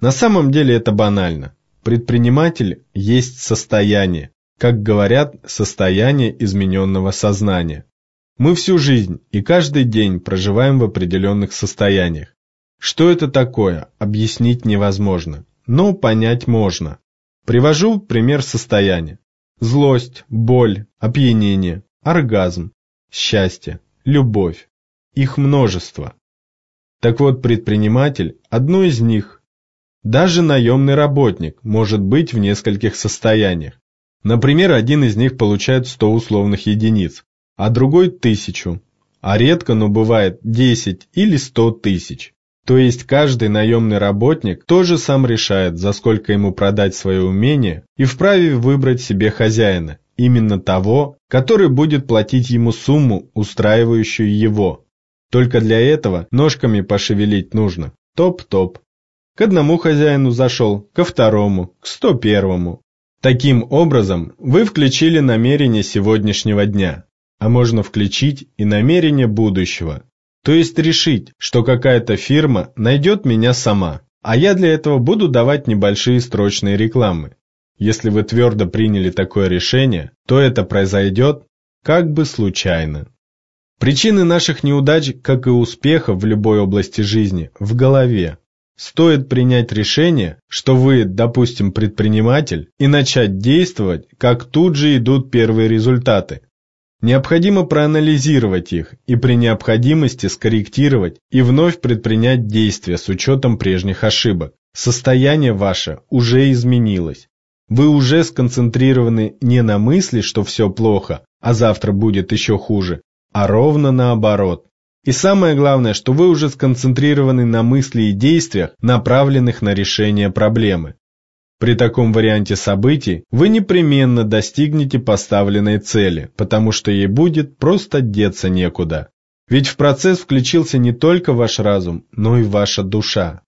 На самом деле это банально. Предприниматель есть состояние, как говорят, состояние измененного сознания. Мы всю жизнь и каждый день проживаем в определенных состояниях. Что это такое, объяснить невозможно, но понять можно. Привожу пример состояния. Злость, боль, опьянение, оргазм, счастье, любовь. Их множество. Так вот, предприниматель – одно из них. Даже наемный работник может быть в нескольких состояниях. Например, один из них получает 100 условных единиц, а другой – тысячу, а редко, но бывает 10 или 100 тысяч. То есть каждый наемный работник тоже сам решает, за сколько ему продать свое умение и вправе выбрать себе хозяина, именно того, который будет платить ему сумму, устраивающую его. Только для этого ножками пошевелить нужно. Топ-топ. К одному хозяину зашел, ко второму, к сто первому. Таким образом, вы включили намерение сегодняшнего дня а можно включить и намерение будущего. То есть решить, что какая-то фирма найдет меня сама, а я для этого буду давать небольшие строчные рекламы. Если вы твердо приняли такое решение, то это произойдет как бы случайно. Причины наших неудач, как и успехов в любой области жизни, в голове. Стоит принять решение, что вы, допустим, предприниматель, и начать действовать, как тут же идут первые результаты. Необходимо проанализировать их и при необходимости скорректировать и вновь предпринять действия с учетом прежних ошибок. Состояние ваше уже изменилось. Вы уже сконцентрированы не на мысли, что все плохо, а завтра будет еще хуже, а ровно наоборот. И самое главное, что вы уже сконцентрированы на мысли и действиях, направленных на решение проблемы. При таком варианте событий вы непременно достигнете поставленной цели, потому что ей будет просто деться некуда. Ведь в процесс включился не только ваш разум, но и ваша душа.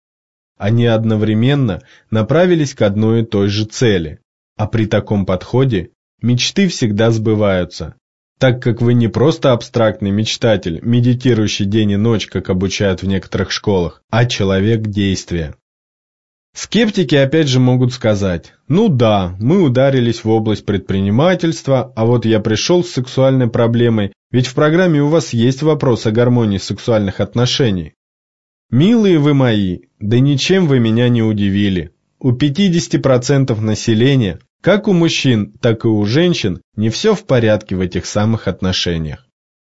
Они одновременно направились к одной и той же цели, а при таком подходе мечты всегда сбываются, так как вы не просто абстрактный мечтатель, медитирующий день и ночь, как обучают в некоторых школах, а человек действия. Скептики опять же могут сказать, ну да, мы ударились в область предпринимательства, а вот я пришел с сексуальной проблемой, ведь в программе у вас есть вопрос о гармонии сексуальных отношений. Милые вы мои, да ничем вы меня не удивили. У 50% населения, как у мужчин, так и у женщин, не все в порядке в этих самых отношениях.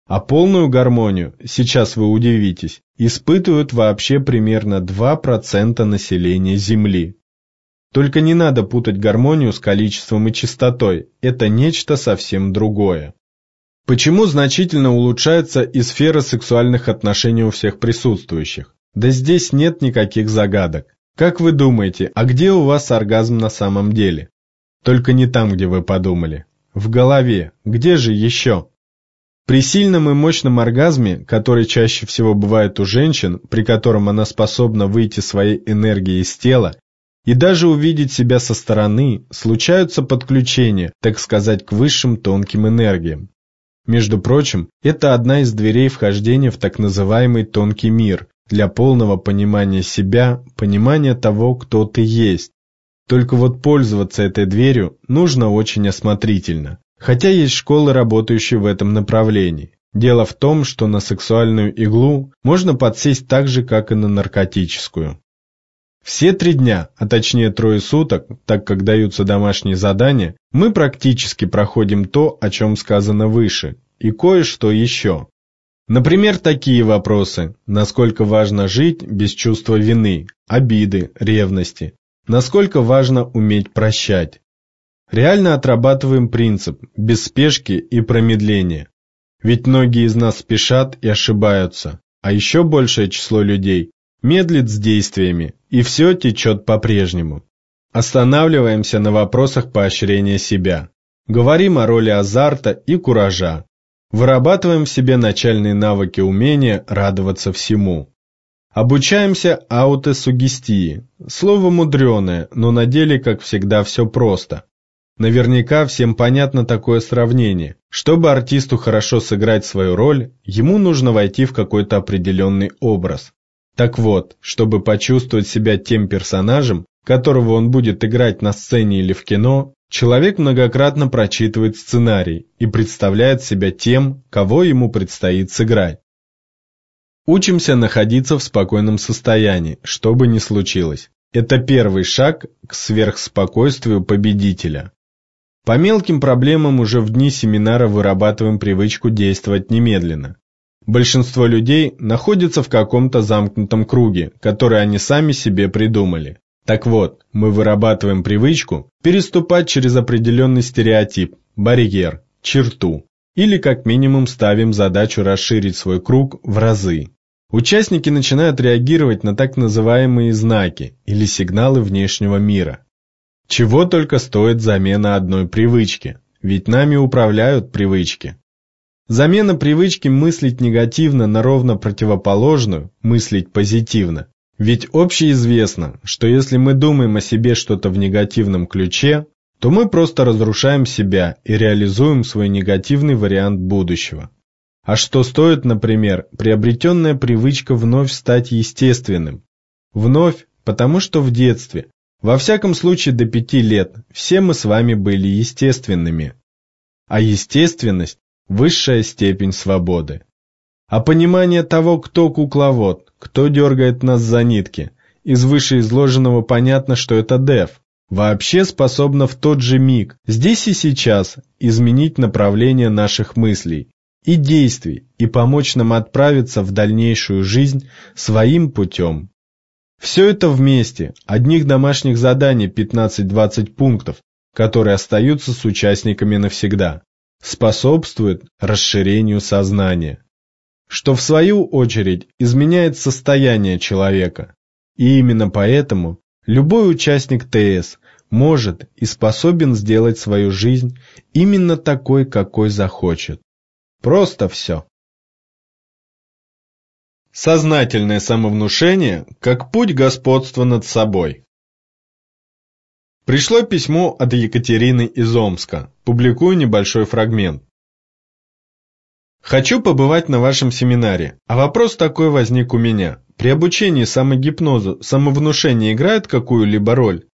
А полную гармонию, сейчас вы удивитесь, испытывают вообще примерно 2% населения Земли. Только не надо путать гармонию с количеством и частотой, это нечто совсем другое. Почему значительно улучшается и сфера сексуальных отношений у всех присутствующих? Да здесь нет никаких загадок. Как вы думаете, а где у вас оргазм на самом деле? Только не там, где вы подумали. В голове. Где же еще? При сильном и мощном оргазме, который чаще всего бывает у женщин, при котором она способна выйти своей энергией из тела, и даже увидеть себя со стороны, случаются подключения, так сказать, к высшим тонким энергиям. Между прочим, это одна из дверей вхождения в так называемый тонкий мир, для полного понимания себя, понимания того, кто ты есть. Только вот пользоваться этой дверью нужно очень осмотрительно. Хотя есть школы, работающие в этом направлении. Дело в том, что на сексуальную иглу можно подсесть так же, как и на наркотическую. Все три дня, а точнее трое суток, так как даются домашние задания, мы практически проходим то, о чем сказано выше, и кое-что еще. Например, такие вопросы. Насколько важно жить без чувства вины, обиды, ревности? Насколько важно уметь прощать? Реально отрабатываем принцип без спешки и промедления. Ведь многие из нас спешат и ошибаются, а еще большее число людей медлит с действиями, и все течет по-прежнему. Останавливаемся на вопросах поощрения себя. Говорим о роли азарта и куража. Вырабатываем в себе начальные навыки умения радоваться всему. Обучаемся аутосугестии. Слово мудреное, но на деле, как всегда, все просто. Наверняка всем понятно такое сравнение. Чтобы артисту хорошо сыграть свою роль, ему нужно войти в какой-то определенный образ. Так вот, чтобы почувствовать себя тем персонажем, которого он будет играть на сцене или в кино, человек многократно прочитывает сценарий и представляет себя тем, кого ему предстоит сыграть. Учимся находиться в спокойном состоянии, что бы ни случилось. Это первый шаг к сверхспокойствию победителя. По мелким проблемам уже в дни семинара вырабатываем привычку действовать немедленно. Большинство людей находится в каком-то замкнутом круге, который они сами себе придумали. Так вот, мы вырабатываем привычку переступать через определенный стереотип, барьер, черту, или как минимум ставим задачу расширить свой круг в разы. Участники начинают реагировать на так называемые знаки или сигналы внешнего мира. Чего только стоит замена одной привычки, ведь нами управляют привычки. Замена привычки мыслить негативно на ровно противоположную, мыслить позитивно. Ведь общеизвестно, что если мы думаем о себе что-то в негативном ключе, то мы просто разрушаем себя и реализуем свой негативный вариант будущего. А что стоит, например, приобретенная привычка вновь стать естественным? Вновь, потому что в детстве, во всяком случае до пяти лет, все мы с вами были естественными. А естественность высшая степень свободы. А понимание того, кто кукловод, кто дергает нас за нитки, из вышеизложенного понятно, что это дев, вообще способна в тот же миг, здесь и сейчас, изменить направление наших мыслей и действий и помочь нам отправиться в дальнейшую жизнь своим путем. Все это вместе, одних домашних заданий 15-20 пунктов, которые остаются с участниками навсегда способствует расширению сознания, что в свою очередь изменяет состояние человека. И именно поэтому любой участник ТС может и способен сделать свою жизнь именно такой, какой захочет. Просто все. Сознательное самовнушение как путь господства над собой. Пришло письмо от Екатерины из Омска. Публикую небольшой фрагмент. Хочу побывать на вашем семинаре. А вопрос такой возник у меня. При обучении самогипнозу самовнушение играет какую-либо роль?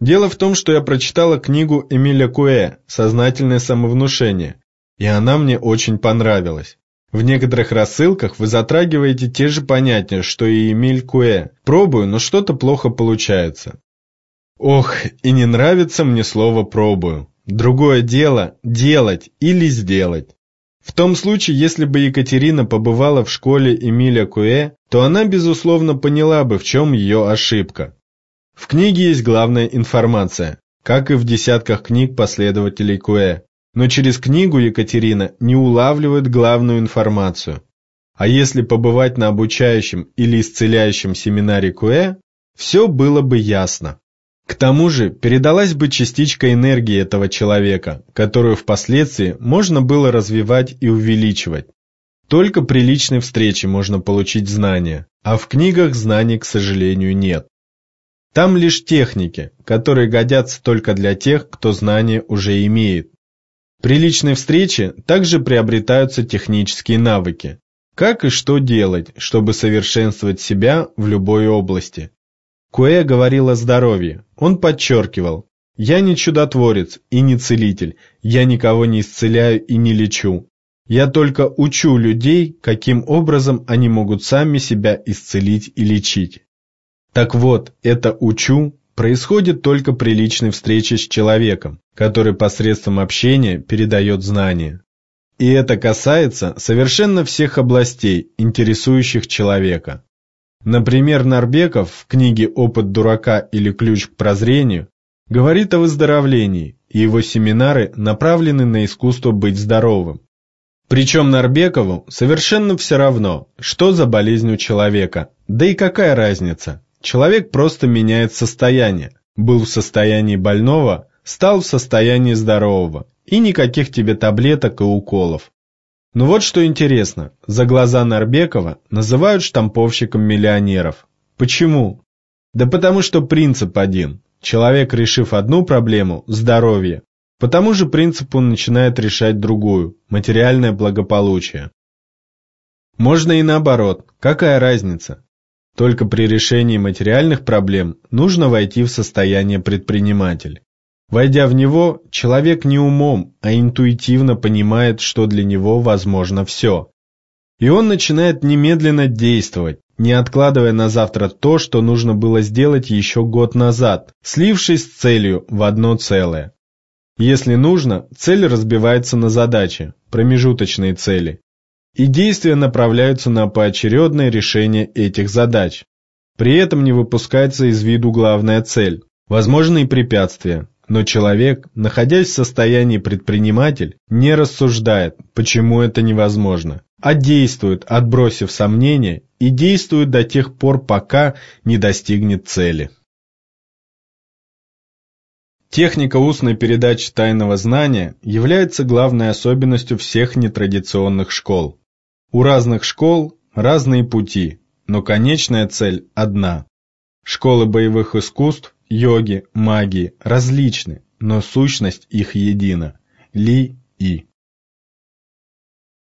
Дело в том, что я прочитала книгу Эмиля Куэ «Сознательное самовнушение», и она мне очень понравилась. В некоторых рассылках вы затрагиваете те же понятия, что и Эмиль Куэ. Пробую, но что-то плохо получается. Ох, и не нравится мне слово «пробую». Другое дело – делать или сделать. В том случае, если бы Екатерина побывала в школе Эмиля Куэ, то она, безусловно, поняла бы, в чем ее ошибка. В книге есть главная информация, как и в десятках книг последователей Куэ. Но через книгу Екатерина не улавливает главную информацию. А если побывать на обучающем или исцеляющем семинаре Куэ, все было бы ясно. К тому же передалась бы частичка энергии этого человека, которую впоследствии можно было развивать и увеличивать. Только при личной встрече можно получить знания, а в книгах знаний, к сожалению, нет. Там лишь техники, которые годятся только для тех, кто знания уже имеет. При личной встрече также приобретаются технические навыки. Как и что делать, чтобы совершенствовать себя в любой области. Куэ говорил о здоровье. Он подчеркивал, «Я не чудотворец и не целитель, я никого не исцеляю и не лечу. Я только учу людей, каким образом они могут сами себя исцелить и лечить». Так вот, это «учу» происходит только при личной встрече с человеком, который посредством общения передает знания. И это касается совершенно всех областей, интересующих человека. Например, Нарбеков в книге «Опыт дурака» или «Ключ к прозрению» говорит о выздоровлении, и его семинары направлены на искусство быть здоровым. Причем Нарбекову совершенно все равно, что за болезнь у человека, да и какая разница. Человек просто меняет состояние. Был в состоянии больного, стал в состоянии здорового, и никаких тебе таблеток и уколов. Но ну вот что интересно, за глаза Нарбекова называют штамповщиком миллионеров. Почему? Да потому что принцип один. Человек, решив одну проблему – здоровье, по тому же принципу начинает решать другую – материальное благополучие. Можно и наоборот, какая разница? Только при решении материальных проблем нужно войти в состояние предприниматель. Войдя в него, человек не умом, а интуитивно понимает, что для него возможно все. И он начинает немедленно действовать, не откладывая на завтра то, что нужно было сделать еще год назад, слившись с целью в одно целое. Если нужно, цель разбивается на задачи, промежуточные цели, и действия направляются на поочередное решение этих задач. При этом не выпускается из виду главная цель, возможные препятствия, но человек, находясь в состоянии предприниматель, не рассуждает, почему это невозможно, а действует, отбросив сомнения, и действует до тех пор, пока не достигнет цели. Техника устной передачи тайного знания является главной особенностью всех нетрадиционных школ. У разных школ разные пути, но конечная цель одна. Школы боевых искусств, йоги, магии различны, но сущность их едина. Ли И.